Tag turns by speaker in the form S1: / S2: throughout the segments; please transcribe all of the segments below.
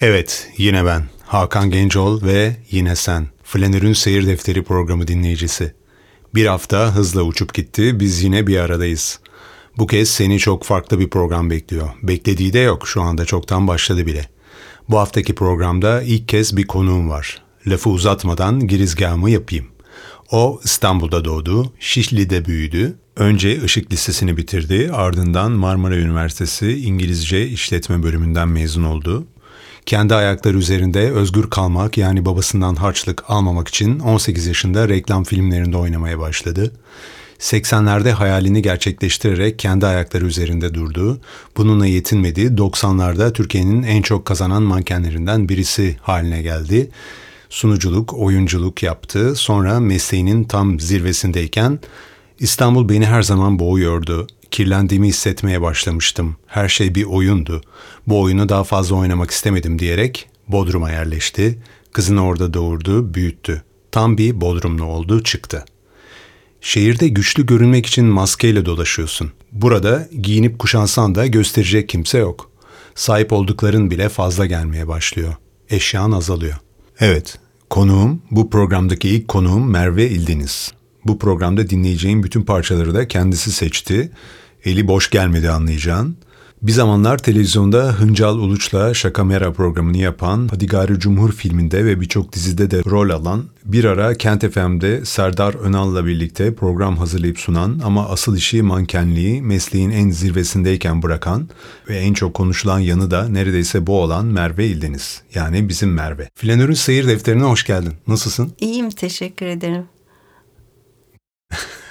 S1: Evet, yine ben. Hakan Gencoğlu ve yine sen. Flanör'ün Seyir Defteri programı dinleyicisi. Bir hafta hızla uçup gitti, biz yine bir aradayız. Bu kez seni çok farklı bir program bekliyor. Beklediği de yok, şu anda çoktan başladı bile. Bu haftaki programda ilk kez bir konuğum var. Lafı uzatmadan girizgahımı yapayım. O İstanbul'da doğdu, Şişli'de büyüdü. Önce Işık Lisesi'ni bitirdi, ardından Marmara Üniversitesi İngilizce İşletme bölümünden mezun oldu. Kendi ayakları üzerinde özgür kalmak yani babasından harçlık almamak için 18 yaşında reklam filmlerinde oynamaya başladı. 80'lerde hayalini gerçekleştirerek kendi ayakları üzerinde durdu. Bununla yetinmedi. 90'larda Türkiye'nin en çok kazanan mankenlerinden birisi haline geldi. Sunuculuk, oyunculuk yaptı. Sonra mesleğinin tam zirvesindeyken İstanbul beni her zaman boğuyordu. Kirlendiğimi hissetmeye başlamıştım. Her şey bir oyundu. Bu oyunu daha fazla oynamak istemedim diyerek Bodrum'a yerleşti. Kızını orada doğurdu, büyüttü. Tam bir Bodrumlu oldu, çıktı. Şehirde güçlü görünmek için maskeyle dolaşıyorsun. Burada giyinip kuşansan da gösterecek kimse yok. Sahip oldukların bile fazla gelmeye başlıyor. Eşyan azalıyor. Evet, konuğum, bu programdaki ilk konuğum Merve İldeniz. Bu programda dinleyeceğim bütün parçaları da kendisi seçti. Eli boş gelmedi anlayacağın. Bir zamanlar televizyonda Hıncal Uluç'la Şakamera programını yapan Hadigari Cumhur filminde ve birçok dizide de rol alan, bir ara Kent FM'de Serdar Önal'la birlikte program hazırlayıp sunan ama asıl işi mankenliği mesleğin en zirvesindeyken bırakan ve en çok konuşulan yanı da neredeyse bu olan Merve İldeniz. Yani bizim Merve. Flanör'ün seyir defterine hoş geldin. Nasılsın?
S2: İyiyim teşekkür ederim.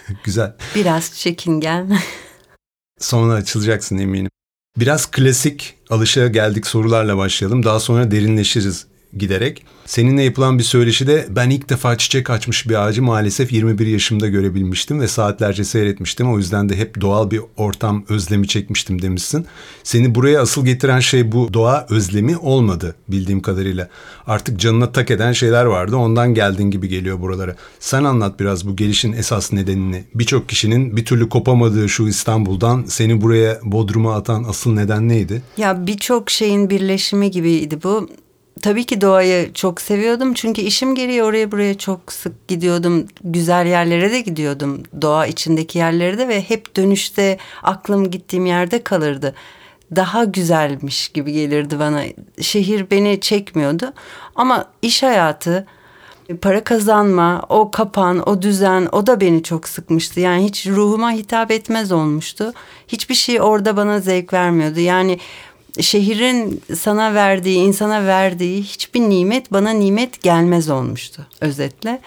S1: Güzel.
S2: Biraz çekingen.
S1: Sonra açılacaksın eminim. Biraz klasik alışa geldik sorularla başlayalım. Daha sonra derinleşiriz giderek. Seninle yapılan bir söyleşide ben ilk defa çiçek açmış bir ağacı maalesef 21 yaşımda görebilmiştim ve saatlerce seyretmiştim. O yüzden de hep doğal bir ortam özlemi çekmiştim demişsin. Seni buraya asıl getiren şey bu doğa özlemi olmadı bildiğim kadarıyla. Artık canına tak eden şeyler vardı ondan geldin gibi geliyor buralara. Sen anlat biraz bu gelişin esas nedenini. Birçok kişinin bir türlü kopamadığı şu İstanbul'dan seni buraya Bodrum'a atan asıl neden neydi?
S2: Ya birçok şeyin birleşimi gibiydi bu tabii ki doğayı çok seviyordum. Çünkü işim gereği oraya buraya çok sık gidiyordum. Güzel yerlere de gidiyordum. Doğa içindeki yerlere de ve hep dönüşte aklım gittiğim yerde kalırdı. Daha güzelmiş gibi gelirdi bana. Şehir beni çekmiyordu. Ama iş hayatı, para kazanma, o kapan, o düzen o da beni çok sıkmıştı. Yani hiç ruhuma hitap etmez olmuştu. Hiçbir şey orada bana zevk vermiyordu. Yani şehrin sana verdiği, insana verdiği hiçbir nimet bana nimet gelmez olmuştu özetle.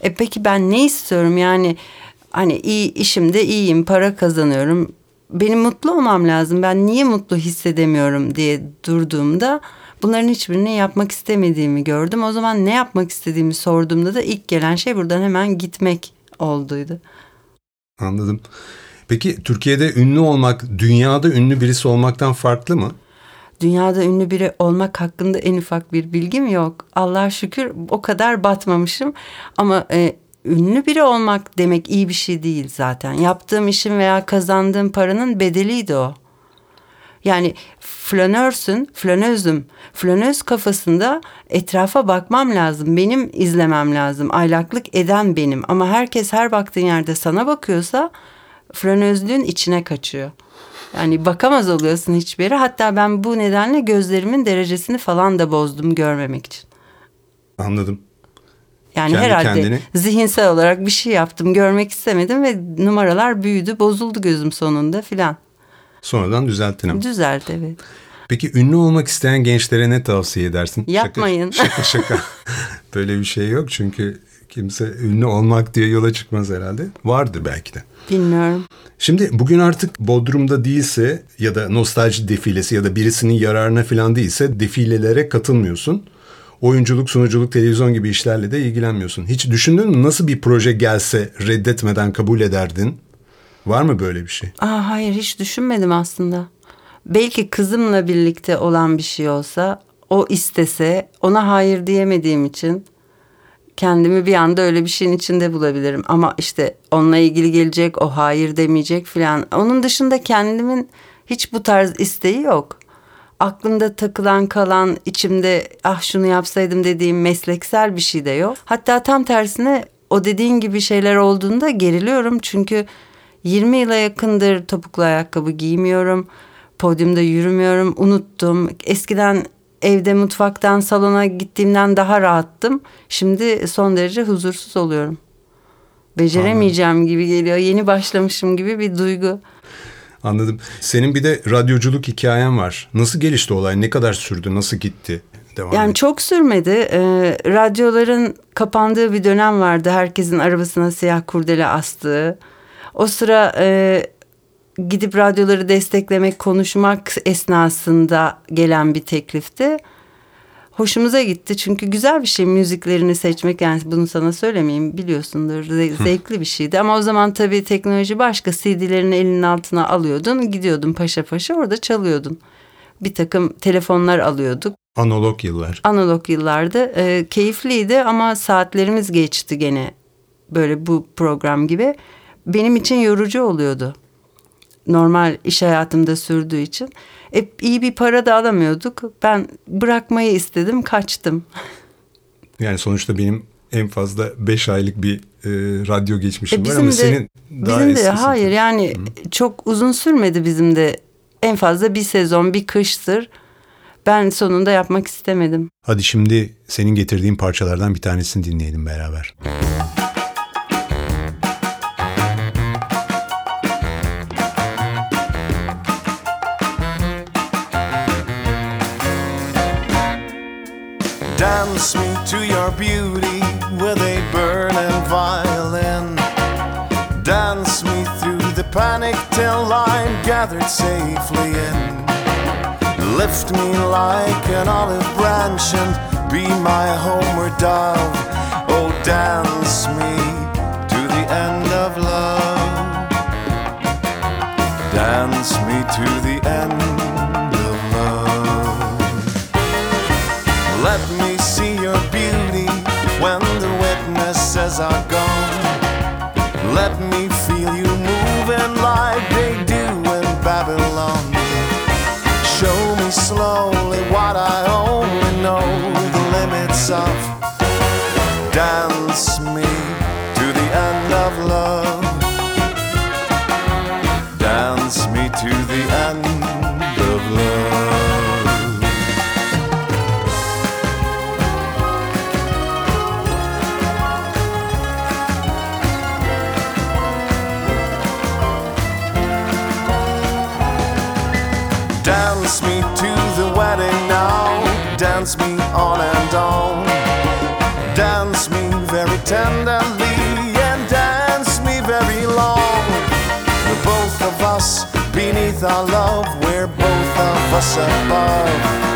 S2: E peki ben ne istiyorum yani hani iyi işimde iyiyim, para kazanıyorum. Benim mutlu olmam lazım. Ben niye mutlu hissedemiyorum diye durduğumda bunların hiçbirini yapmak istemediğimi gördüm. O zaman ne yapmak istediğimi sorduğumda da ilk gelen şey buradan hemen gitmek olduydu.
S1: Anladım. Peki Türkiye'de ünlü olmak, dünyada ünlü birisi olmaktan farklı mı?
S2: Dünyada ünlü biri olmak hakkında en ufak bir bilgim yok. Allah şükür o kadar batmamışım ama e, ünlü biri olmak demek iyi bir şey değil zaten. Yaptığım işin veya kazandığım paranın bedeliydi o. Yani flanörsün, flanözüm. Flanöz kafasında etrafa bakmam lazım. Benim izlemem lazım. Aylaklık eden benim. Ama herkes her baktığın yerde sana bakıyorsa flanözlüğün içine kaçıyor. Yani bakamaz oluyorsun hiçbir yere. Hatta ben bu nedenle gözlerimin derecesini falan da bozdum görmemek için.
S1: Anladım.
S2: Yani Kendi herhalde kendini... zihinsel olarak bir şey yaptım. Görmek istemedim ve numaralar büyüdü, bozuldu gözüm sonunda filan.
S1: Sonradan düzelttin ama.
S2: Düzeltti evet.
S1: Peki ünlü olmak isteyen gençlere ne tavsiye edersin?
S2: Yapmayın.
S1: Şaka şaka. şaka. Böyle bir şey yok çünkü kimse ünlü olmak diye yola çıkmaz herhalde. Vardı belki de.
S2: Bilmiyorum.
S1: Şimdi bugün artık Bodrum'da değilse ya da nostalji defilesi ya da birisinin yararına falan değilse defilelere katılmıyorsun. Oyunculuk, sunuculuk, televizyon gibi işlerle de ilgilenmiyorsun. Hiç düşündün mü nasıl bir proje gelse reddetmeden kabul ederdin? Var mı böyle bir şey?
S2: Aa, hayır hiç düşünmedim aslında. Belki kızımla birlikte olan bir şey olsa, o istese, ona hayır diyemediğim için kendimi bir anda öyle bir şeyin içinde bulabilirim. Ama işte onunla ilgili gelecek, o hayır demeyecek filan. Onun dışında kendimin hiç bu tarz isteği yok. aklımda takılan kalan içimde ah şunu yapsaydım dediğim mesleksel bir şey de yok. Hatta tam tersine o dediğin gibi şeyler olduğunda geriliyorum çünkü 20 yıla yakındır topuklu ayakkabı giymiyorum. Podyumda yürümüyorum, unuttum. Eskiden evde mutfaktan salona gittiğimden daha rahattım. Şimdi son derece huzursuz oluyorum. Beceremeyeceğim Anladım. gibi geliyor. Yeni başlamışım gibi bir duygu.
S3: Anladım. Senin bir de radyoculuk hikayen var. Nasıl gelişti olay? Ne kadar sürdü? Nasıl gitti?
S2: Devam yani et. çok sürmedi. Ee, radyoların kapandığı bir dönem vardı. Herkesin arabasına siyah kurdele astığı. O sıra e, gidip radyoları desteklemek, konuşmak esnasında gelen bir teklifti. Hoşumuza gitti çünkü güzel bir şey müziklerini seçmek. Yani bunu sana söylemeyeyim biliyorsundur zevkli bir şeydi. Ama o zaman tabii teknoloji başka CD'lerini elinin altına alıyordun gidiyordun paşa paşa orada çalıyordun. Bir takım telefonlar alıyorduk.
S3: Analog yıllar.
S2: Analog yıllarda e, keyifliydi ama saatlerimiz geçti gene böyle bu program gibi. Benim için yorucu oluyordu normal iş hayatımda sürdüğü için. E, iyi bir para da alamıyorduk. Ben bırakmayı istedim, kaçtım.
S3: Yani sonuçta benim en fazla beş aylık bir e, radyo geçmişim e, var ama de, senin daha
S2: Bizim de hayır yani Hı. çok uzun sürmedi bizim de. En fazla bir sezon, bir kıştır. Ben sonunda yapmak istemedim.
S3: Hadi şimdi senin getirdiğin parçalardan bir tanesini dinleyelim beraber. Müzik Dance me to your beauty with a burning violin. Dance me through the panic till I'm gathered safely in. Lift me like an olive branch and be my homeward dove. Oh, dance me to the end of love. Dance me to the Let me feel you on. Dance me very tenderly and dance me very long. We're both of us beneath our love, we're both of us above.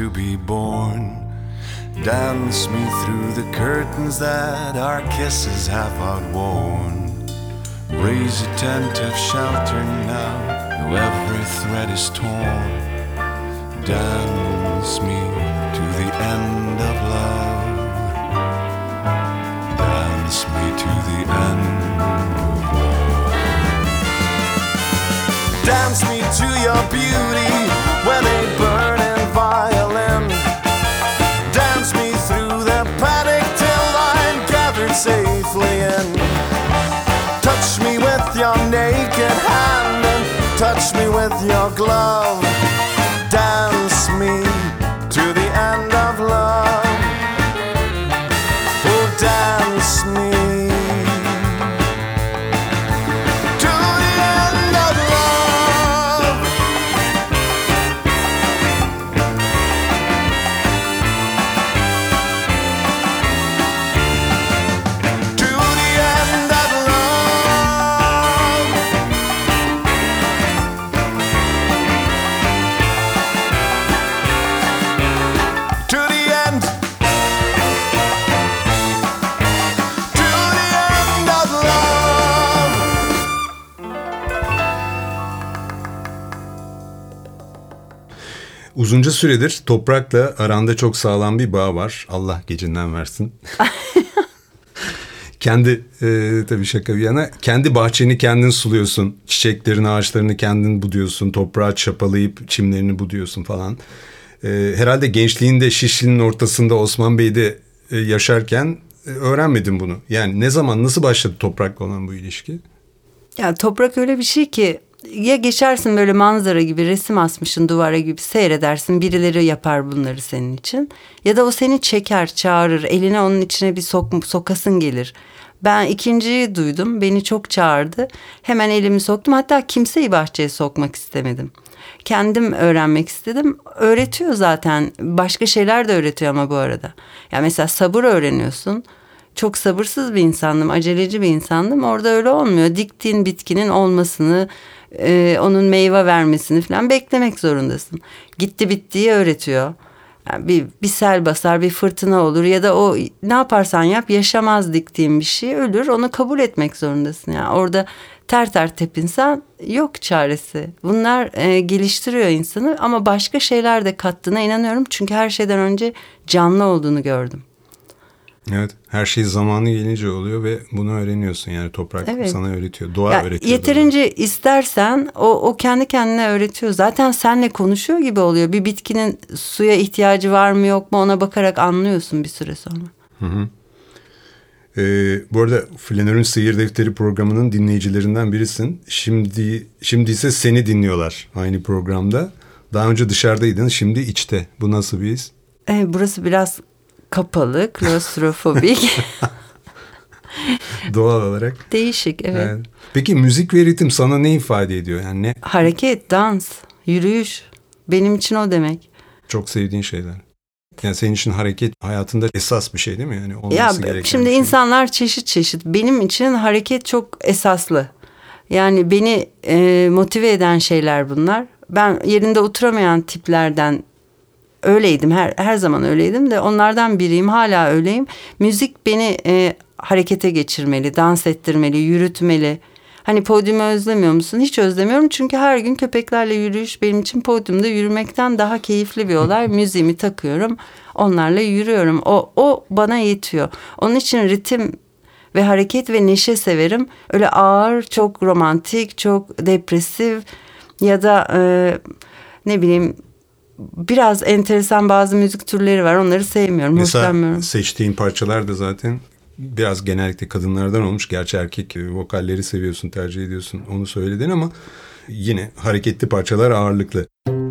S3: To be born. Dance me through the curtains that our kisses have outworn. Raise a tent of shelter now, though every thread is torn. Dance me to the end of love. Dance me to the end Dance me to your beauty with your glove.
S1: Uzunca süredir toprakla aranda çok sağlam bir bağ var. Allah gecinden versin. kendi e, tabii şaka bir yana kendi bahçeni kendin suluyorsun. Çiçeklerini, ağaçlarını kendin buduyorsun. Toprağa çapalayıp çimlerini buduyorsun falan. E, herhalde gençliğinde Şişli'nin ortasında Osman Bey'de e, yaşarken e, öğrenmedin bunu. Yani ne zaman nasıl başladı toprakla olan bu ilişki?
S2: Ya toprak öyle bir şey ki ya geçersin böyle manzara gibi resim asmışın duvara gibi seyredersin birileri yapar bunları senin için ya da o seni çeker çağırır eline onun içine bir sok, sokasın gelir. Ben ikinciyi duydum beni çok çağırdı hemen elimi soktum hatta kimseyi bahçeye sokmak istemedim. Kendim öğrenmek istedim. Öğretiyor zaten. Başka şeyler de öğretiyor ama bu arada. Ya yani mesela sabır öğreniyorsun çok sabırsız bir insandım, aceleci bir insandım. Orada öyle olmuyor. Diktiğin bitkinin olmasını, e, onun meyve vermesini falan beklemek zorundasın. Gitti bittiği öğretiyor. Yani bir, bir sel basar, bir fırtına olur ya da o ne yaparsan yap yaşamaz diktiğin bir şey ölür. Onu kabul etmek zorundasın. Yani orada ter ter tepinsen yok çaresi. Bunlar e, geliştiriyor insanı ama başka şeyler de kattığına inanıyorum. Çünkü her şeyden önce canlı olduğunu gördüm.
S1: Evet her şey zamanı gelince oluyor ve bunu öğreniyorsun yani toprak evet. sana öğretiyor doğa ya, öğretiyor.
S2: Yeterince doğa. istersen o, o kendi kendine öğretiyor zaten senle konuşuyor gibi oluyor bir bitkinin suya ihtiyacı var mı yok mu ona bakarak anlıyorsun bir süre sonra. Hı hı.
S1: Ee, bu arada Flanör'ün Seyir Defteri programının dinleyicilerinden birisin. Şimdi şimdi ise seni dinliyorlar aynı programda. Daha önce dışarıdaydın, şimdi içte. Bu nasıl bir his?
S2: Ee, burası biraz kapalı, klostrofobik.
S1: Doğal olarak.
S2: Değişik evet. evet.
S1: Peki müzik ve ritim sana ne ifade ediyor? Yani ne?
S2: Hareket, dans, yürüyüş. Benim için o demek.
S1: Çok sevdiğin şeyler. Yani senin için hareket hayatında esas bir şey değil mi? Yani olması
S2: ya,
S1: gereken
S2: Şimdi
S1: şey.
S2: insanlar çeşit çeşit. Benim için hareket çok esaslı. Yani beni e, motive eden şeyler bunlar. Ben yerinde oturamayan tiplerden öyleydim her her zaman öyleydim de onlardan biriyim hala öyleyim. Müzik beni e, harekete geçirmeli, dans ettirmeli, yürütmeli. Hani podyumu özlemiyor musun? Hiç özlemiyorum çünkü her gün köpeklerle yürüyüş benim için podyumda yürümekten daha keyifli bir olay. Müziğimi takıyorum, onlarla yürüyorum. O o bana yetiyor. Onun için ritim ve hareket ve neşe severim. Öyle ağır, çok romantik, çok depresif ya da e, ne bileyim biraz enteresan bazı müzik türleri var. Onları sevmiyorum, Mesela hoşlanmıyorum.
S1: seçtiğin parçalar da zaten biraz genellikle kadınlardan olmuş. Gerçi erkek vokalleri seviyorsun, tercih ediyorsun. Onu söyledin ama yine hareketli parçalar ağırlıklı.
S4: until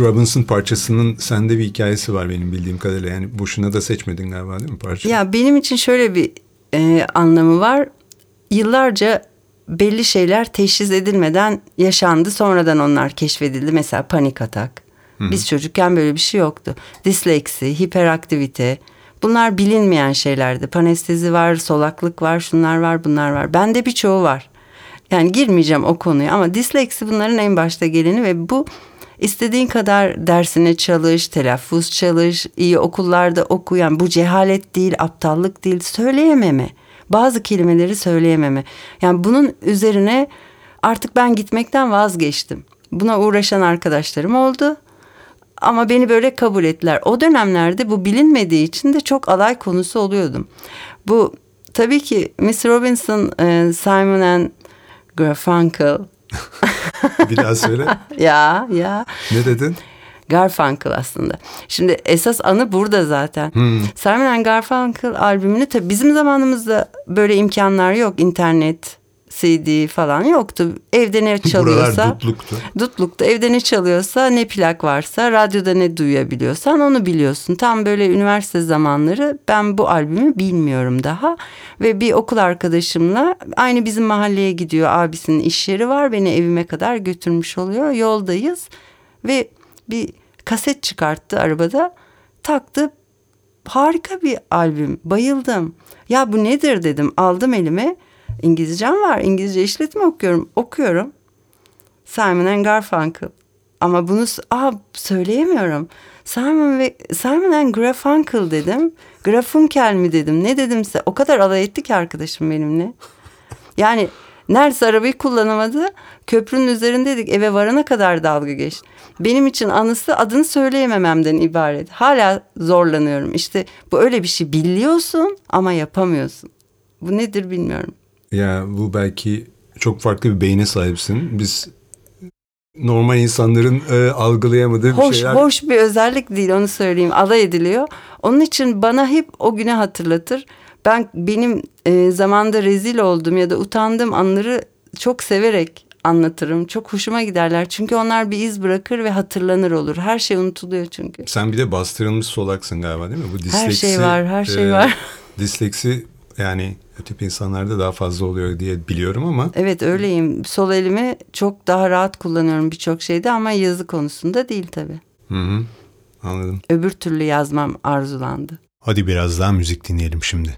S5: Robinson
S1: parçasının sende bir hikayesi var benim bildiğim kadarıyla. Yani boşuna da seçmedin galiba değil mi parça?
S2: Ya benim için şöyle bir e, anlamı var. Yıllarca belli şeyler teşhis edilmeden yaşandı. Sonradan onlar keşfedildi. Mesela panik atak. Biz çocukken böyle bir şey yoktu. Disleksi, hiperaktivite. Bunlar bilinmeyen şeylerdi. Panestezi var, solaklık var, şunlar var, bunlar var. Bende birçoğu var. Yani girmeyeceğim o konuya ama disleksi bunların en başta geleni ve bu istediğin kadar dersine çalış, telaffuz çalış, iyi okullarda oku. Yani bu cehalet değil, aptallık değil, söyleyememe. Bazı kelimeleri söyleyememe. Yani bunun üzerine artık ben gitmekten vazgeçtim. Buna uğraşan arkadaşlarım oldu. Ama beni böyle kabul ettiler. O dönemlerde bu bilinmediği için de çok alay konusu oluyordum. Bu tabii ki Miss Robinson, e, Simon and Garfunkel.
S1: bir daha söyle.
S2: ya ya.
S1: ne dedin?
S2: Garfunkel aslında. Şimdi esas anı burada zaten. Simon and Garfunkel albümünü tabii bizim zamanımızda böyle imkanlar yok. İnternet, CD falan yoktu. Evde ne çalıyorsa.
S1: Buralar dutluktu.
S2: Dutlukta evde ne çalıyorsa ne plak varsa radyoda ne duyabiliyorsan onu biliyorsun. Tam böyle üniversite zamanları ben bu albümü bilmiyorum daha. Ve bir okul arkadaşımla aynı bizim mahalleye gidiyor abisinin iş yeri var. Beni evime kadar götürmüş oluyor. Yoldayız ve bir kaset çıkarttı arabada taktı. Harika bir albüm bayıldım. Ya bu nedir dedim aldım elime. İngilizcem var İngilizce işletme okuyorum okuyorum. Simon and Garfunkel. Ama bunu aa, söyleyemiyorum. Simon ve Simon and Garfunkel dedim. Garfunkel mi dedim. Ne dedimse o kadar alay etti ki arkadaşım benimle. Yani neredeyse arabayı kullanamadı. Köprünün üzerindeydik. Eve varana kadar dalga geçti. Benim için anısı adını söyleyemememden ibaret. Hala zorlanıyorum. İşte bu öyle bir şey biliyorsun ama yapamıyorsun. Bu nedir bilmiyorum.
S1: Ya bu belki çok farklı bir beyne sahipsin. Biz normal insanların e, algılayamadığı bir
S2: Hoş,
S1: şeyler.
S2: hoş bir özellik değil onu söyleyeyim. Alay ediliyor. Onun için bana hep o güne hatırlatır. Ben benim e, zamanda rezil olduğum ya da utandığım anları çok severek anlatırım. Çok hoşuma giderler. Çünkü onlar bir iz bırakır ve hatırlanır olur. Her şey unutuluyor çünkü.
S1: Sen bir de bastırılmış solaksın galiba değil mi? Bu disleksi,
S2: Her şey var, her şey
S1: e,
S2: var.
S1: Disleksi yani o tip insanlarda daha fazla oluyor diye biliyorum ama
S2: Evet öyleyim. Sol elimi çok daha rahat kullanıyorum birçok şeyde ama yazı konusunda değil tabii.
S1: hı hı, anladım.
S2: Öbür türlü yazmam arzulandı.
S1: Hadi biraz daha müzik dinleyelim şimdi.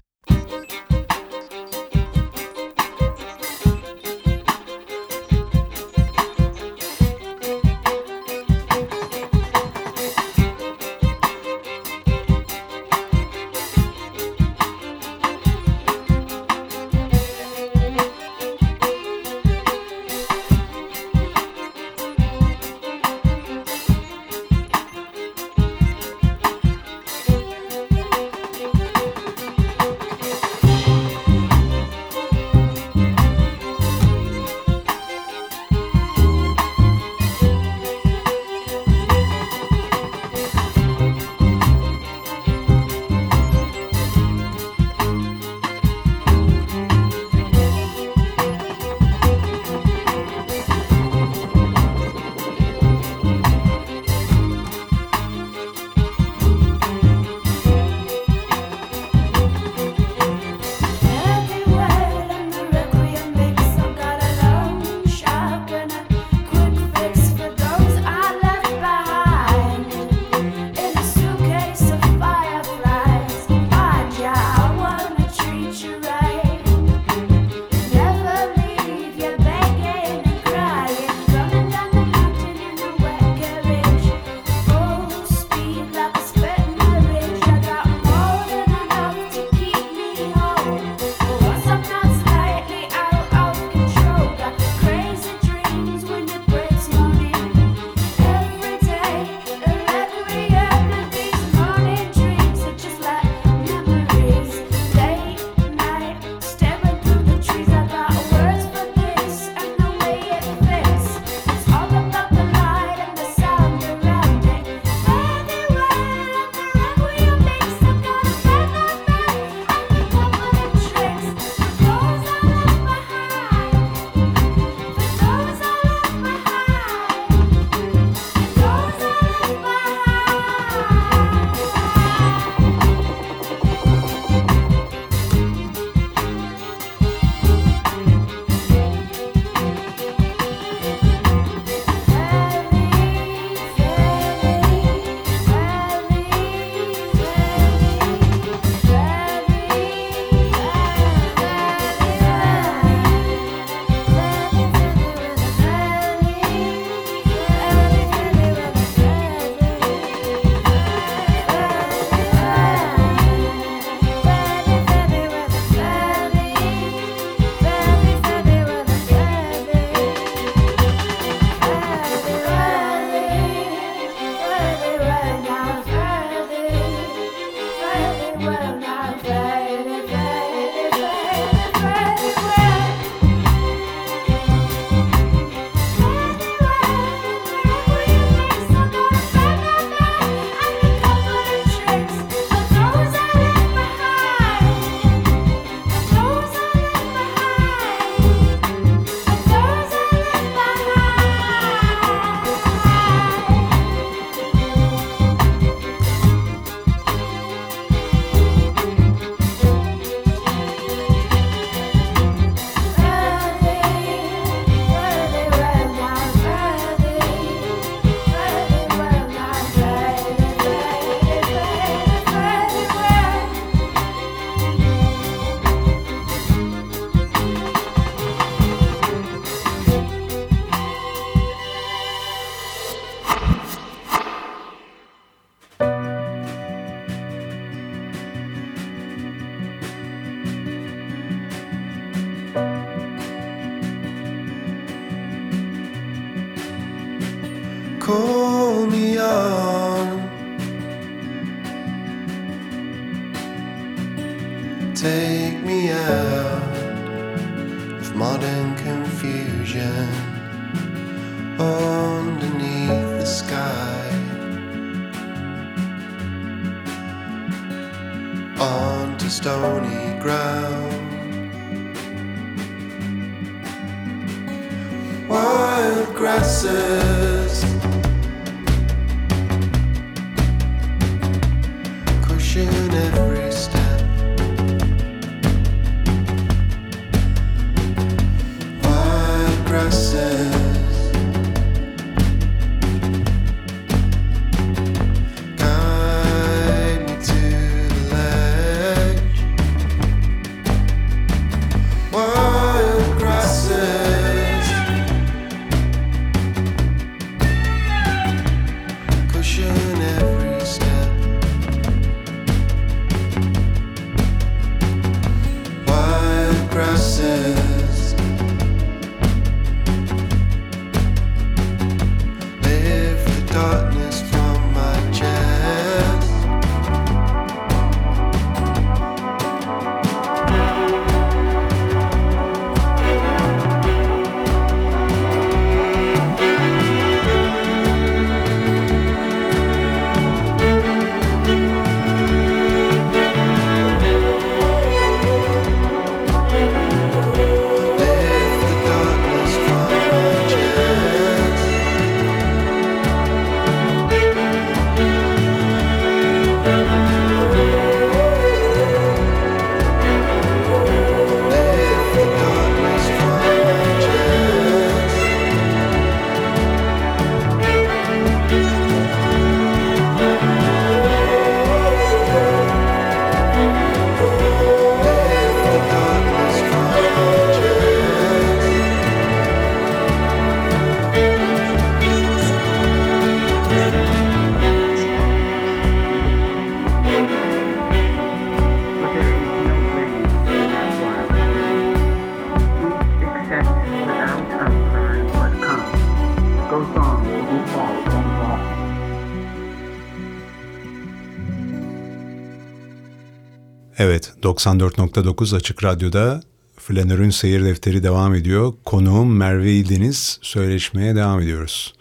S1: Evet, 94.9 Açık Radyo'da Flanör'ün Seyir Defteri devam ediyor. Konuğum Merve İldeniz. Söyleşmeye devam ediyoruz.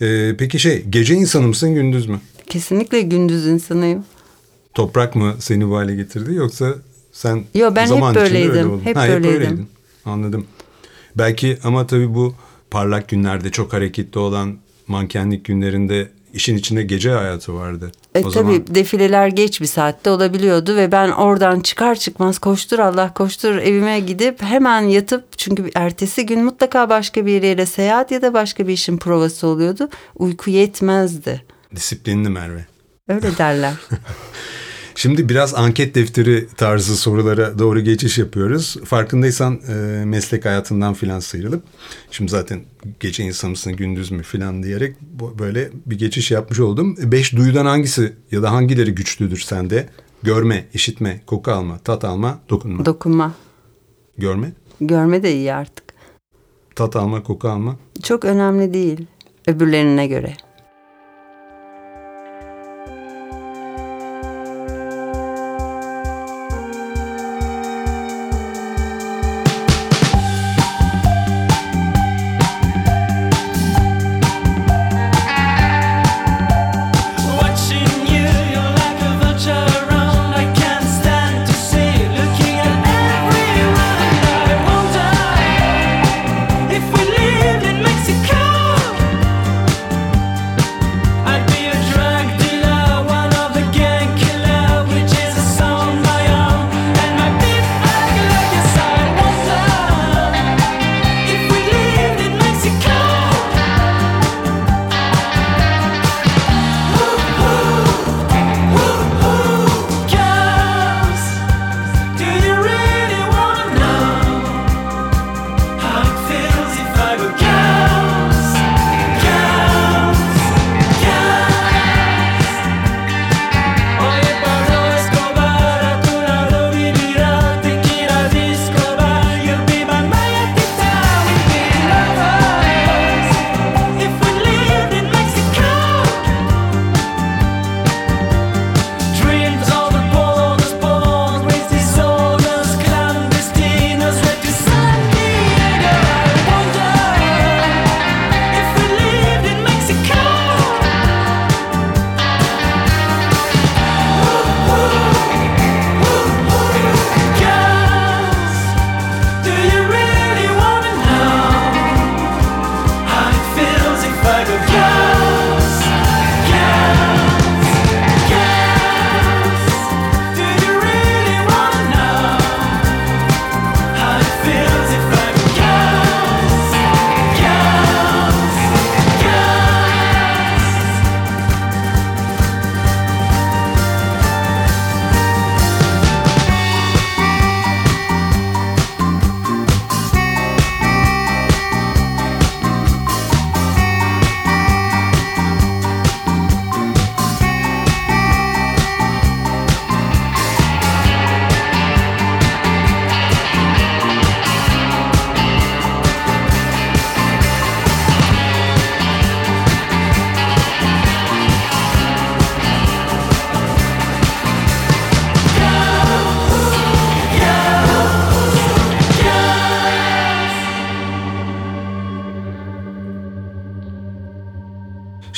S1: Ee, peki şey, gece insanı mısın, gündüz mü?
S2: Kesinlikle gündüz insanıyım.
S1: Toprak mı seni bu hale getirdi yoksa sen
S2: Yo, ben hep
S1: zaman içinde
S2: böyleydim.
S1: öyle oldun?
S2: Hep
S1: ha,
S2: böyleydim.
S1: Hep öyleydin. Anladım. Belki ama tabii bu parlak günlerde çok hareketli olan mankenlik günlerinde işin içinde gece hayatı vardı.
S2: E,
S1: o
S2: tabii
S1: zaman
S2: defileler geç bir saatte olabiliyordu ve ben oradan çıkar çıkmaz koştur Allah koştur evime gidip hemen yatıp çünkü ertesi gün mutlaka başka bir yere seyahat ya da başka bir işin provası oluyordu. Uyku yetmezdi.
S1: disiplinli Merve.
S2: Öyle derler.
S1: Şimdi biraz anket defteri tarzı sorulara doğru geçiş yapıyoruz. Farkındaysan e, meslek hayatından filan sıyrılıp şimdi zaten gece insanı mısın gündüz mü filan diyerek böyle bir geçiş yapmış oldum. Beş duyudan hangisi ya da hangileri güçlüdür sende? Görme, işitme, koku alma, tat alma, dokunma.
S2: Dokunma.
S1: Görme,
S2: Görme de iyi artık.
S1: tat alma, koku alma.
S2: Çok önemli değil öbürlerine göre.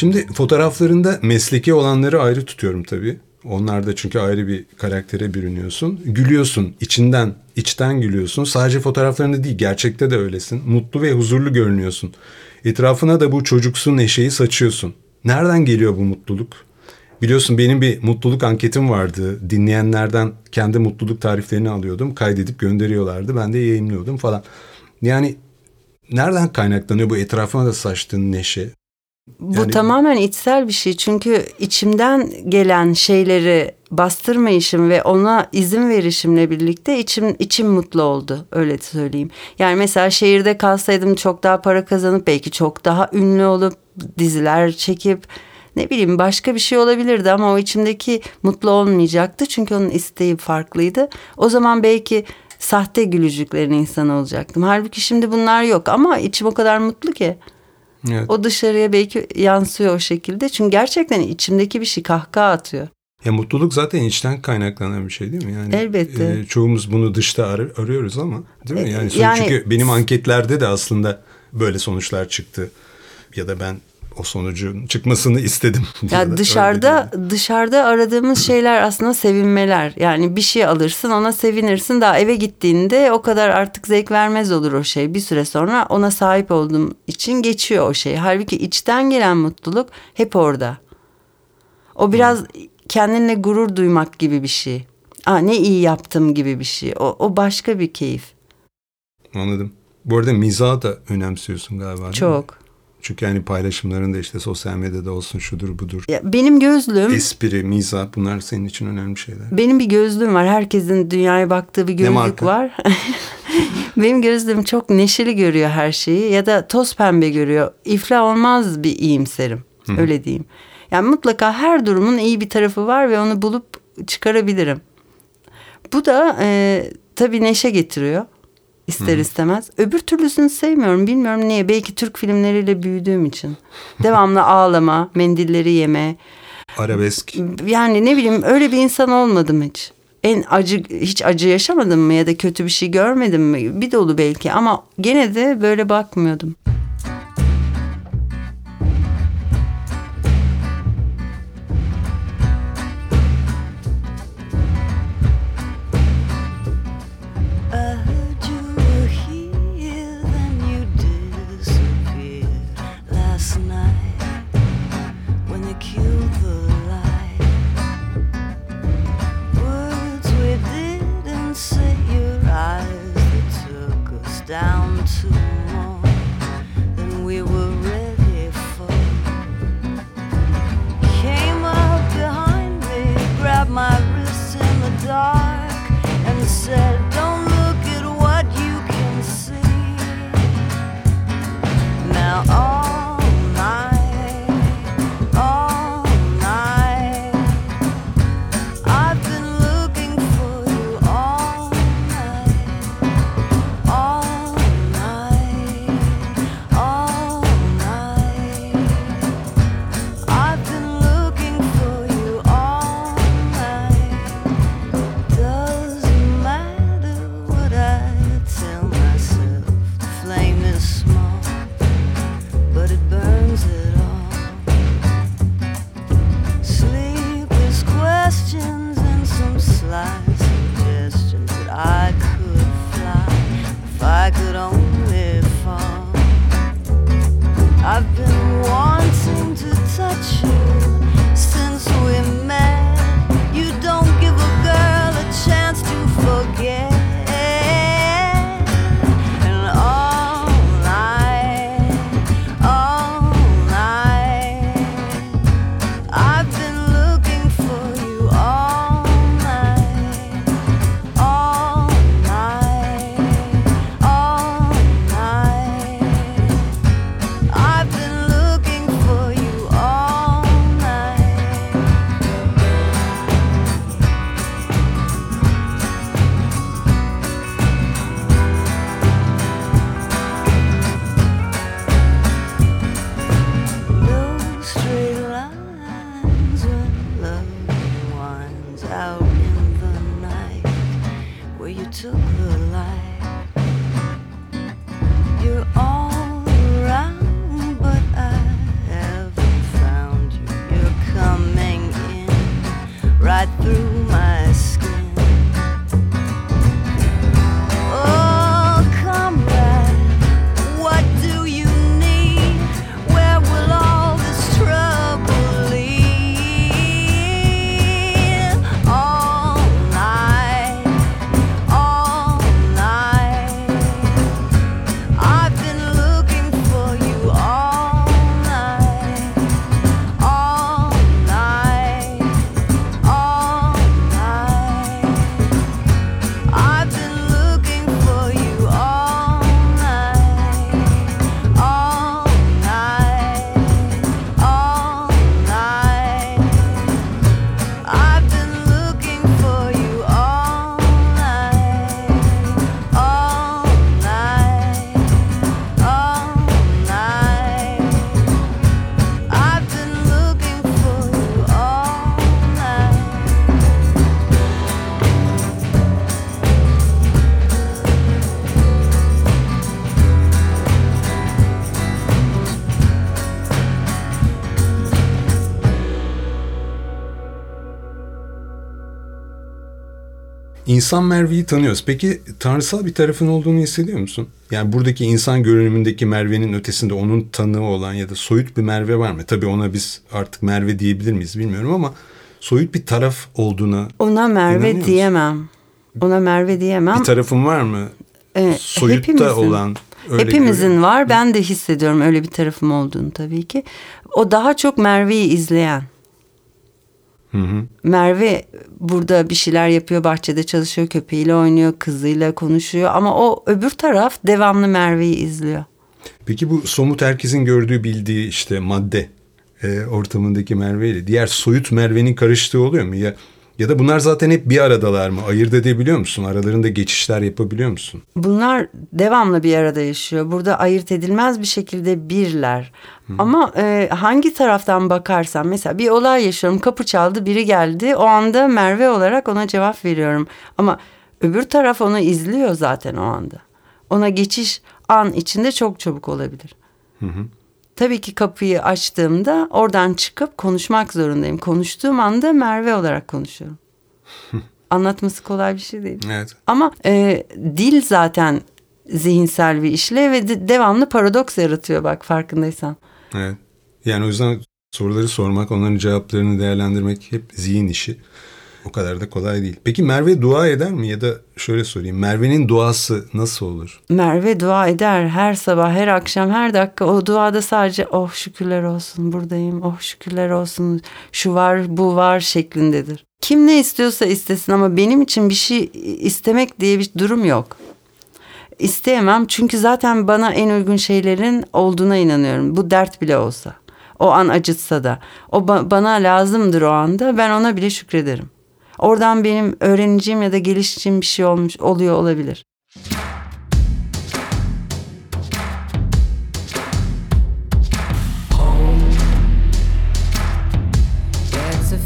S1: Şimdi fotoğraflarında mesleki olanları ayrı tutuyorum tabii. Onlar da çünkü ayrı bir karaktere bürünüyorsun. Gülüyorsun içinden, içten gülüyorsun. Sadece fotoğraflarında değil, gerçekte de öylesin. Mutlu ve huzurlu görünüyorsun. Etrafına da bu çocuksu neşeyi saçıyorsun. Nereden geliyor bu mutluluk? Biliyorsun benim bir mutluluk anketim vardı. Dinleyenlerden kendi mutluluk tariflerini alıyordum. Kaydedip gönderiyorlardı. Ben de yayınlıyordum falan. Yani nereden kaynaklanıyor bu etrafına da saçtığın neşe?
S2: Bu
S1: Yani-
S2: tamamen içsel bir şey. Çünkü içimden gelen şeyleri bastırmayışım ve ona izin verişimle birlikte içim içim mutlu oldu. Öyle söyleyeyim. Yani mesela şehirde kalsaydım çok daha para kazanıp belki çok daha ünlü olup diziler çekip ne bileyim başka bir şey olabilirdi ama o içimdeki mutlu olmayacaktı. Çünkü onun isteği farklıydı. O zaman belki sahte gülücüklerin insanı olacaktım. Halbuki şimdi bunlar yok ama içim o kadar mutlu ki.
S1: Evet.
S2: O dışarıya belki yansıyor o şekilde. Çünkü gerçekten içimdeki bir şey kahkaha atıyor.
S1: Ya mutluluk zaten içten kaynaklanan bir şey değil mi? Yani
S2: Elbette.
S1: e, çoğumuz bunu dışta ar- arıyoruz ama değil mi?
S2: E,
S1: Yani,
S2: yani-
S1: çünkü benim anketlerde de aslında böyle sonuçlar çıktı. Ya da ben o sonucun çıkmasını istedim. Ya da
S2: Ya
S1: öyle
S2: dışarıda dışarıda aradığımız şeyler aslında sevinmeler. Yani bir şey alırsın ona sevinirsin daha eve gittiğinde o kadar artık zevk vermez olur o şey. Bir süre sonra ona sahip olduğum için geçiyor o şey. Halbuki içten gelen mutluluk hep orada. O biraz kendinle gurur duymak gibi bir şey. Aa ne iyi yaptım gibi bir şey. O, o başka bir keyif.
S1: Anladım. Bu arada mizahı da önemsiyorsun galiba.
S2: Çok.
S1: Çünkü yani paylaşımlarında işte sosyal medyada olsun şudur budur.
S2: Ya benim gözlüğüm
S1: Espri, mizah bunlar senin için önemli şeyler.
S2: Benim bir gözlüğüm var. Herkesin dünyaya baktığı bir gözlük
S1: marka?
S2: var. Benim gözlüğüm çok neşeli görüyor her şeyi ya da toz pembe görüyor. İflah olmaz bir iyimserim. Öyle diyeyim. Yani mutlaka her durumun iyi bir tarafı var ve onu bulup çıkarabilirim. Bu da e, tabii neşe getiriyor. İster istemez. Öbür türlüsünü sevmiyorum. Bilmiyorum niye. Belki Türk filmleriyle büyüdüğüm için. Devamlı ağlama, mendilleri yeme.
S1: Arabesk.
S2: Yani ne bileyim öyle bir insan olmadım hiç. En acı hiç acı yaşamadım mı ya da kötü bir şey görmedim mi? Bir dolu belki ama gene de böyle bakmıyordum.
S1: İnsan Merve'yi tanıyoruz. Peki tanrısal bir tarafın olduğunu hissediyor musun? Yani buradaki insan görünümündeki Merve'nin ötesinde onun tanığı olan ya da soyut bir Merve var mı? Tabii ona biz artık Merve diyebilir miyiz bilmiyorum ama soyut bir taraf olduğuna
S2: Ona Merve diyemem. Ona Merve diyemem.
S1: bir tarafın var mı?
S2: Ee,
S1: Soyutta
S2: hepimizin-
S1: olan öyle
S2: Hepimizin
S1: görüyor-
S2: var. Ben de hissediyorum öyle bir tarafım olduğunu tabii ki. O daha çok Merve'yi izleyen. Merve burada bir şeyler yapıyor, bahçede çalışıyor, köpeğiyle oynuyor, kızıyla konuşuyor. Ama o öbür taraf devamlı Merve'yi izliyor.
S1: Peki bu somut herkesin gördüğü bildiği işte madde e, ortamındaki Merve ile diğer soyut Merve'nin karıştığı oluyor mu? Ya ya da bunlar zaten hep bir aradalar mı? Ayırt edebiliyor musun? Aralarında geçişler yapabiliyor musun?
S2: Bunlar devamlı bir arada yaşıyor. Burada ayırt edilmez bir şekilde birler. Ama e, hangi taraftan bakarsan mesela bir olay yaşıyorum kapı çaldı biri geldi o anda Merve olarak ona cevap veriyorum. Ama öbür taraf onu izliyor zaten o anda. Ona geçiş an içinde çok çabuk olabilir. Tabii ki kapıyı açtığımda oradan çıkıp konuşmak zorundayım. Konuştuğum anda Merve olarak konuşuyorum. Anlatması kolay bir şey değil.
S1: Evet.
S2: Ama e, dil zaten zihinsel bir işle ve de- devamlı paradoks yaratıyor bak farkındaysan.
S1: Evet. Yani o yüzden soruları sormak, onların cevaplarını değerlendirmek hep zihin işi. O kadar da kolay değil. Peki Merve dua eder mi? Ya da şöyle sorayım. Merve'nin duası nasıl olur?
S2: Merve dua eder her sabah, her akşam, her dakika o duada sadece oh şükürler olsun buradayım, oh şükürler olsun şu var bu var şeklindedir. Kim ne istiyorsa istesin ama benim için bir şey istemek diye bir durum yok. İsteyemem çünkü zaten bana en uygun şeylerin olduğuna inanıyorum. Bu dert bile olsa. O an acıtsa da. O ba- bana lazımdır o anda. Ben ona bile şükrederim. Oradan benim öğreneceğim ya da gelişeceğim bir şey olmuş oluyor olabilir.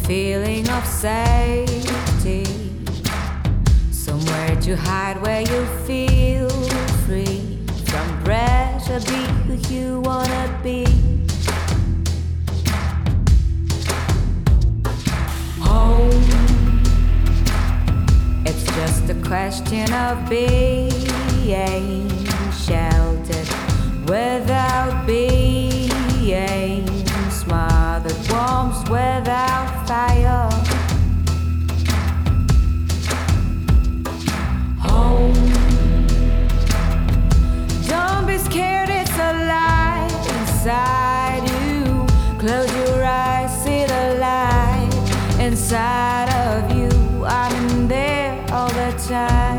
S6: Feeling of safety. Somewhere to hide where you feel free from pressure. Be who you wanna be. Home. It's just a question of being sheltered without being smothered, warmth without fire. Home. Don't be scared, it's alive inside you. Close your eyes, see the light inside of you. I'm inside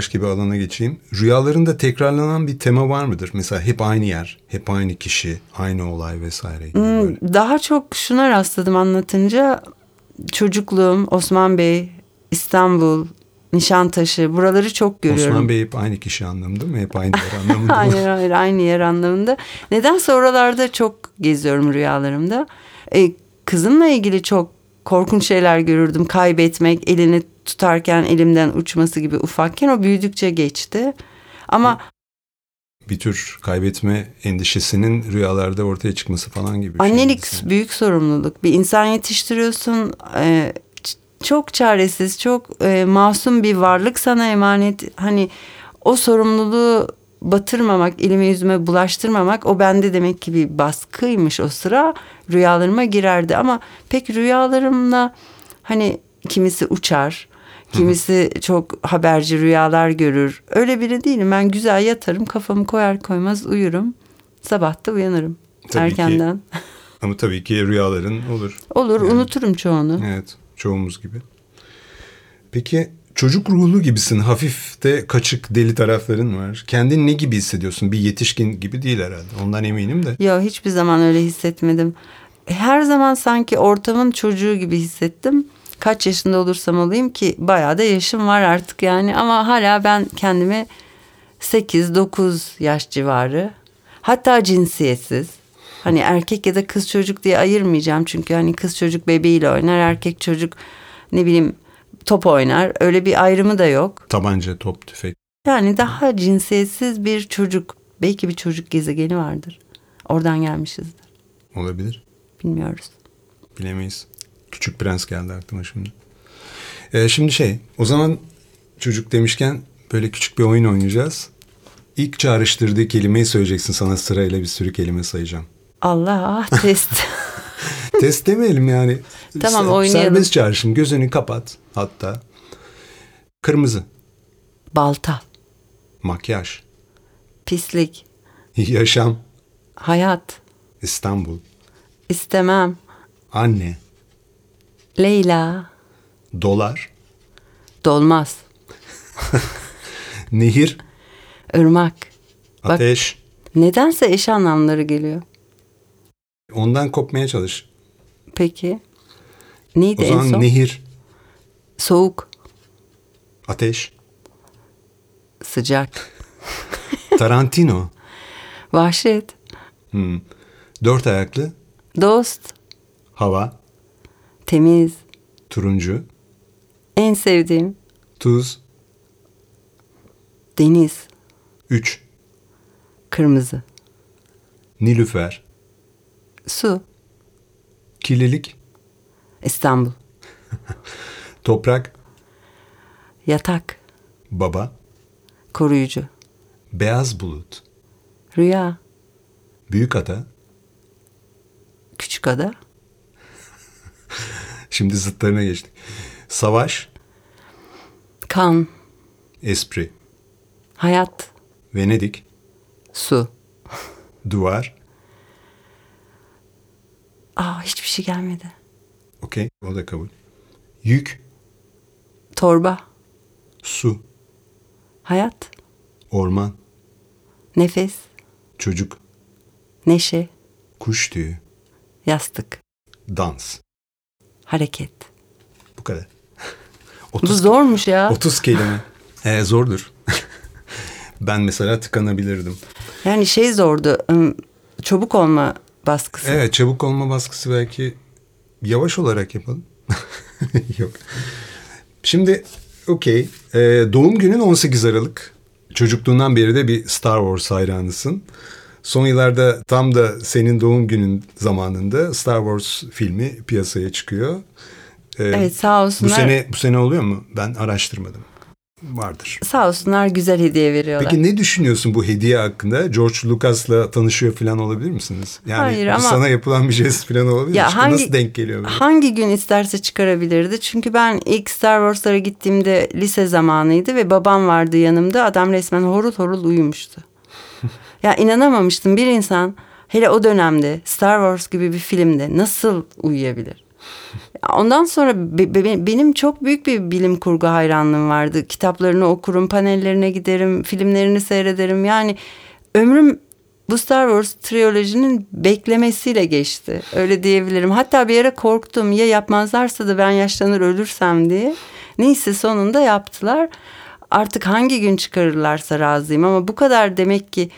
S1: bambaşka bir alana geçeyim. Rüyalarında tekrarlanan bir tema var mıdır? Mesela hep aynı yer, hep aynı kişi, aynı olay vesaire gibi böyle.
S2: Hmm, Daha çok şuna rastladım anlatınca. Çocukluğum, Osman Bey, İstanbul, Nişantaşı buraları çok görüyorum.
S1: Osman Bey hep aynı kişi anlamında mı? Hep aynı yer anlamında mı?
S2: hayır hayır aynı yer anlamında. Nedense oralarda çok geziyorum rüyalarımda. E, kızımla ilgili çok korkunç şeyler görürdüm. Kaybetmek, elini tutarken elimden uçması gibi ufakken o büyüdükçe geçti. Ama
S1: Bir tür kaybetme endişesinin rüyalarda ortaya çıkması falan gibi. şey
S2: annelik
S1: mesela.
S2: büyük sorumluluk. Bir insan yetiştiriyorsun. e, çok çaresiz, çok e, masum bir varlık sana emanet. Hani o sorumluluğu batırmamak, elime yüzüme bulaştırmamak o bende demek ki bir baskıymış o sıra. Rüyalarıma girerdi ama pek rüyalarımla hani kimisi uçar, kimisi çok haberci rüyalar görür. Öyle biri değilim. Ben güzel yatarım, kafamı koyar koymaz uyurum. Sabah da uyanırım
S1: Tabii ki.
S2: erkenden.
S1: Ama tabii ki rüyaların olur.
S2: Olur,
S1: Yani.
S2: unuturum çoğunu.
S1: Evet, çoğumuz gibi. Peki çocuk ruhlu gibisin. Hafif de kaçık deli tarafların var. Kendini ne gibi hissediyorsun? Bir yetişkin gibi değil herhalde. Ondan eminim de.
S2: Yo hiçbir zaman öyle hissetmedim. Her zaman sanki ortamın çocuğu gibi hissettim. Kaç yaşında olursam olayım ki bayağı da yaşım var artık yani ama hala ben kendimi 8-9 yaş civarı hatta cinsiyetsiz hani erkek ya da kız çocuk diye ayırmayacağım çünkü hani kız çocuk bebeğiyle oynar erkek çocuk ne bileyim top oynar öyle bir ayrımı da yok.
S1: Tabanca, top, tüfek.
S2: Yani daha cinsiyetsiz bir çocuk belki bir çocuk gezegeni vardır. Oradan gelmişizdir.
S1: Olabilir.
S2: Bilmiyoruz.
S1: Bilemeyiz. Küçük Prens geldi aklıma şimdi. Ee, şimdi şey, o zaman çocuk demişken böyle küçük bir oyun oynayacağız. İlk çağrıştırdığı kelimeyi söyleyeceksin. Sana sırayla bir sürü kelime sayacağım.
S2: Allah test.
S1: Test demeyelim yani.
S2: Tamam,
S1: Se-
S2: oynayalım.
S1: Serbest çağrışım. Gözünü kapat hatta. Kırmızı.
S2: Balta,
S1: Makyaj.
S2: pislik,
S1: Yaşam.
S2: hayat,
S1: İstanbul.
S2: istemem,
S1: Anne.
S2: Leyla,
S1: Dolar.
S2: dolmaz,
S1: Nehir.
S2: ırmak. Bak-
S1: Ateş.
S2: Nedense eş anlamları geliyor.
S1: Ondan kopmaya çalış.
S2: Peki. Neydi
S1: O
S2: en
S1: zaman
S2: son?
S1: nehir.
S2: Soğuk,
S1: Ateş.
S2: sıcak,
S1: Tarantino.
S2: vahşet,
S1: Hmm. Dört ayaklı.
S2: dost,
S1: Hava.
S2: temiz,
S1: Turuncu.
S2: en sevdiğim,
S1: Tuz.
S2: deniz,
S1: Üç.
S2: kırmızı,
S1: Nilüfer.
S2: Su,
S1: Kirlilik.
S2: İstanbul,
S1: Toprak.
S2: yatak,
S1: Baba.
S2: koruyucu,
S1: Beyaz bulut.
S2: rüya,
S1: Büyük ada.
S2: küçük ada,
S1: Şimdi zıtlarına geçtik. Savaş.
S2: kan,
S1: Espri.
S2: hayat,
S1: Venedik.
S2: su.
S1: Duvar.
S2: Aa hiçbir şey gelmedi.
S1: Okey. O da kabul. Yük.
S2: Torba,
S1: Su.
S2: hayat,
S1: Orman.
S2: nefes,
S1: Çocuk.
S2: neşe,
S1: Kuş tüyü.
S2: yastık,
S1: Dans.
S2: hareket.
S1: Bu kadar.
S2: Bu
S1: 30,
S2: zormuş ya.
S1: 30 kelime. Ee, zordur. ben mesela tıkanabilirdim.
S2: Yani şey zordu. Çabuk olma baskısı.
S1: Evet çabuk olma baskısı belki yavaş olarak yapalım. Yok. Şimdi okey. Ee, doğum günün 18 Aralık. Çocukluğundan beri de bir Star Wars hayranısın. Son yıllarda tam da senin doğum günün zamanında Star Wars filmi piyasaya çıkıyor. Ee,
S2: Evet sağ
S1: bu
S2: olsunlar.
S1: sene bu sene oluyor mu? Ben araştırmadım. Vardır.
S2: Sağ olsunlar güzel hediye veriyorlar.
S1: Peki ne düşünüyorsun bu hediye hakkında? George Lucas'la tanışıyor falan olabilir misiniz? Yani
S2: Hayır ama-
S1: sana yapılan bir jest falan olabilir?
S2: Ya hangi-
S1: Nasıl denk geliyor? böyle?
S2: Hangi gün isterse çıkarabilirdi. Çünkü ben ilk Star Wars'lara gittiğimde lise zamanıydı ve babam vardı yanımda. Adam resmen horul horul uyumuştu. ya inanamamıştım bir insan hele o dönemde Star Wars gibi bir filmde nasıl uyuyabilir? Ondan sonra be- be- benim çok büyük bir bilim kurgu hayranlığım vardı. Kitaplarını okurum, panellerine giderim, filmlerini seyrederim. Yani ömrüm bu Star Wars triyolojinin beklemesiyle geçti. Öyle diyebilirim. Hatta bir yere korktum ya yapmazlarsa da ben yaşlanır ölürsem diye. Neyse sonunda yaptılar. Artık hangi gün çıkarırlarsa razıyım ama bu kadar demek ki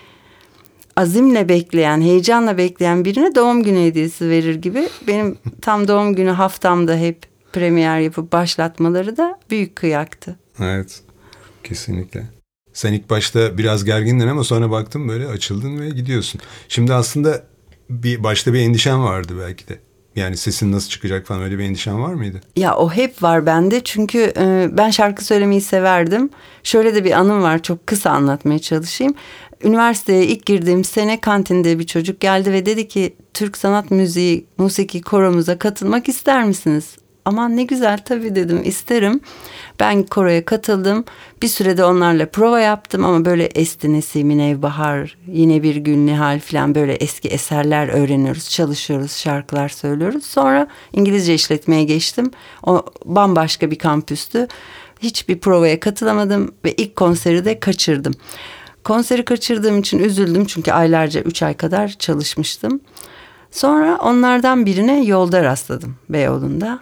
S2: azimle bekleyen, heyecanla bekleyen birine doğum günü hediyesi verir gibi. Benim tam doğum günü haftamda hep premier yapıp başlatmaları da büyük kıyaktı.
S1: Evet. Kesinlikle. Sen ilk başta biraz gergindin ama sonra baktım böyle açıldın ve gidiyorsun. Şimdi aslında bir başta bir endişen vardı belki de. Yani sesin nasıl çıkacak falan öyle bir endişen var mıydı?
S2: Ya o hep var bende çünkü e, ben şarkı söylemeyi severdim. Şöyle de bir anım var çok kısa anlatmaya çalışayım. Üniversiteye ilk girdiğim sene kantinde bir çocuk geldi ve dedi ki Türk sanat müziği musiki koromuza katılmak ister misiniz? Aman ne güzel tabii dedim isterim. Ben koroya katıldım. Bir sürede onlarla prova yaptım ama böyle Esti Nesimin Evbahar, yine bir gün Nihal falan böyle eski eserler öğreniyoruz, çalışıyoruz, şarkılar söylüyoruz. Sonra İngilizce işletmeye geçtim. O bambaşka bir kampüstü. Hiçbir provaya katılamadım ve ilk konseri de kaçırdım. Konseri kaçırdığım için üzüldüm çünkü aylarca, üç ay kadar çalışmıştım. Sonra onlardan birine yolda rastladım Beyoğlu'nda.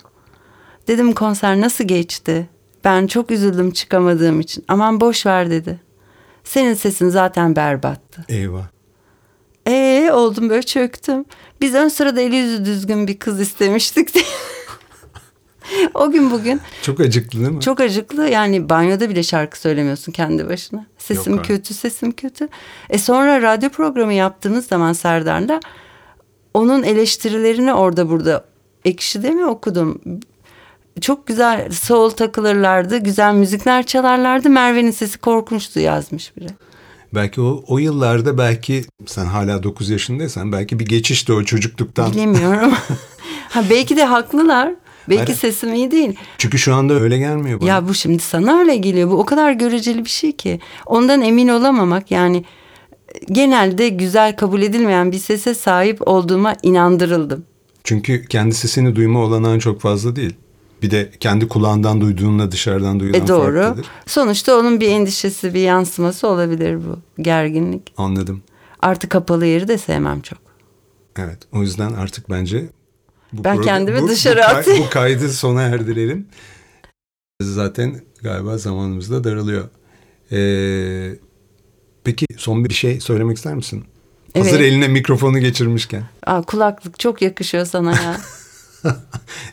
S2: Dedim konser nasıl geçti? Ben çok üzüldüm çıkamadığım için. Aman boş ver dedi. Senin sesin zaten berbattı.
S1: Eyvah.
S2: Ee oldum böyle çöktüm. Biz ön sırada eli yüzü düzgün bir kız istemiştik diye. o gün bugün
S1: Çok acıklı değil mi?
S2: çok acıklı yani banyoda bile şarkı söylemiyorsun kendi başına. Sesim
S1: Yok
S2: kötü, sesim kötü. E sonra radyo programı yaptığımız zaman Serdar'la onun eleştirilerini orada burada ekşide mi okudum? Çok güzel soul takılırlardı, güzel müzikler çalarlardı. Merve'nin sesi korkunçtu yazmış biri.
S1: Belki o, o yıllarda belki sen hala 9 yaşındaysan belki bir geçişti o çocukluktan.
S2: Bilemiyorum. ha belki de haklılar. Belki
S1: Hayır.
S2: sesim iyi değil.
S1: Çünkü şu anda öyle gelmiyor bana.
S2: Ya bu şimdi sana öyle geliyor. Bu o kadar göreceli bir şey ki. Ondan emin olamamak yani genelde güzel kabul edilmeyen bir sese sahip olduğuma inandırıldım.
S1: Çünkü kendi sesini duyma olanağın çok fazla değil. Bir de kendi kulağından duyduğunla dışarıdan duyulan
S2: E doğru.
S1: farklıdır.
S2: Sonuçta onun bir endişesi, bir yansıması olabilir bu gerginlik.
S1: Anladım.
S2: Artı kapalı yeri de sevmem çok.
S1: Evet. O yüzden artık bence bu
S2: Ben
S1: program-
S2: kendimi
S1: bu-
S2: dışarı
S1: bu
S2: atayım.
S1: Bu kaydı sona erdirelim. Zaten galiba zamanımız da daralıyor. Ee, peki son bir şey söylemek ister misin? Hazır
S2: Evet.
S1: eline mikrofonu geçirmişken.
S2: Aa, kulaklık çok yakışıyor sana ya.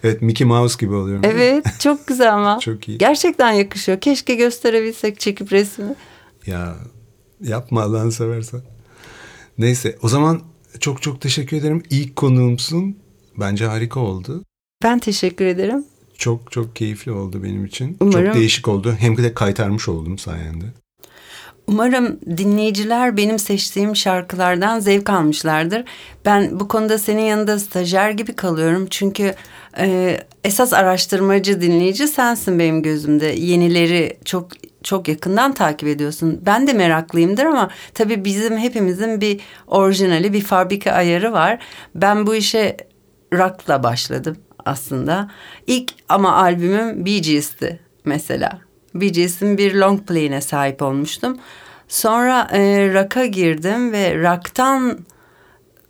S1: Evet Mickey Mouse gibi oluyorum.
S2: evet çok güzel ama.
S1: Çok iyi.
S2: Gerçekten yakışıyor. Keşke gösterebilsek çekip resmi.
S1: Ya yapma Allah'ını seversen. Neyse o zaman çok çok teşekkür ederim. İlk konuğumsun. Bence harika oldu.
S2: Ben teşekkür ederim.
S1: Çok çok keyifli oldu benim için.
S2: Umarım-
S1: Çok değişik oldu. Hem de kaytarmış oldum sayende.
S2: Umarım dinleyiciler benim seçtiğim şarkılardan zevk almışlardır. Ben bu konuda senin yanında stajyer gibi kalıyorum. Çünkü e, esas araştırmacı dinleyici sensin benim gözümde. Yenileri çok çok yakından takip ediyorsun. Ben de meraklıyımdır ama tabii bizim hepimizin bir orijinali, bir fabrika ayarı var. Ben bu işe rock'la başladım aslında. İlk ama albümüm Bee Gees'ti mesela. Bee Gees'in bir long play'ine sahip olmuştum. Sonra e, rock'a girdim ve rock'tan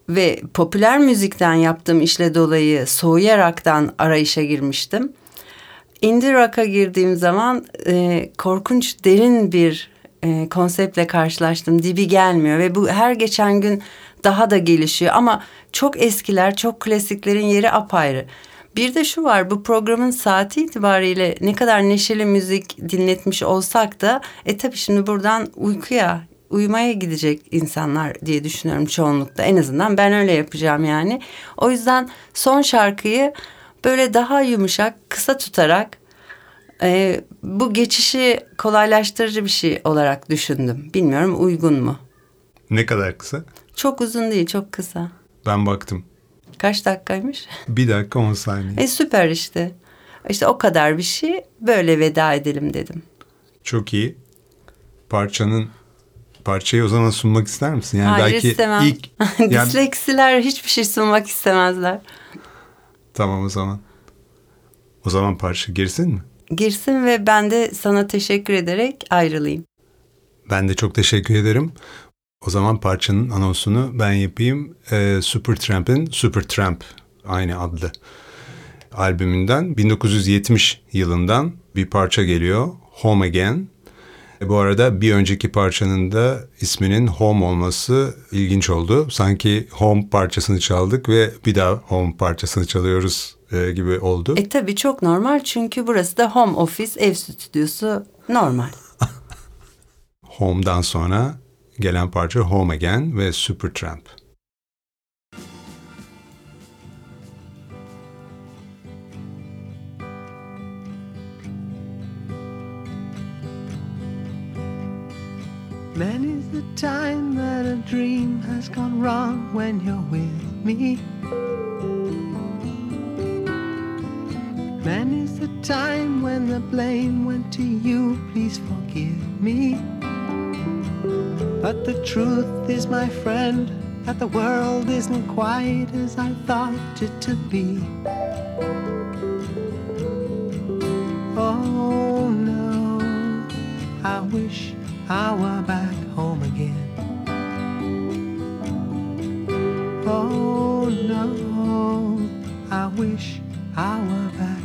S2: ve popüler müzikten yaptığım işle dolayı soğuyaraktan arayışa girmiştim. Indie rock'a girdiğim zaman e, korkunç derin bir e, konseptle karşılaştım. Dibi gelmiyor ve bu her geçen gün daha da gelişiyor. Ama çok eskiler, çok klasiklerin yeri apayrı. Bir de şu var bu programın saati itibariyle ne kadar neşeli müzik dinletmiş olsak da e tabii şimdi buradan uykuya uyumaya gidecek insanlar diye düşünüyorum çoğunlukla. En azından ben öyle yapacağım yani. O yüzden son şarkıyı böyle daha yumuşak, kısa tutarak e, bu geçişi kolaylaştırıcı bir şey olarak düşündüm. Bilmiyorum uygun mu?
S1: Ne kadar kısa?
S2: Çok uzun değil, çok kısa.
S1: Ben baktım.
S2: Kaç dakikaymış?
S1: Bir dakika on saniye.
S2: E süper işte. İşte o kadar bir şey. Böyle veda edelim dedim.
S1: Çok iyi. Parçanın parçayı o zaman sunmak ister misin? Yani
S2: Hayır
S1: belki
S2: istemem.
S1: ilk yani,
S2: Disleksiler hiçbir şey sunmak istemezler.
S1: tamam o zaman. O zaman parça girsin mi?
S2: Girsin ve ben de sana teşekkür ederek ayrılayım.
S1: Ben de çok teşekkür ederim. O zaman parçanın anonsunu ben yapayım. Ee, Supertramp'in Supertramp aynı adlı albümünden 1970 yılından bir parça geliyor. Home Again. E, Bu arada bir önceki parçanın da isminin Home olması ilginç oldu. Sanki Home parçasını çaldık ve bir daha Home parçasını çalıyoruz e, gibi oldu.
S2: E tabii çok normal çünkü burası da home office, ev stüdyosu normal.
S1: Home'dan sonra gelen parça Home Again ve Supertramp.
S7: Many's the time that a dream has gone wrong when you're with me. Many's the time when the blame went to you, please forgive me. But the truth is, my friend, that the world isn't quite as I thought it to be. Oh no, I wish I were back home again. Oh no, I wish I were back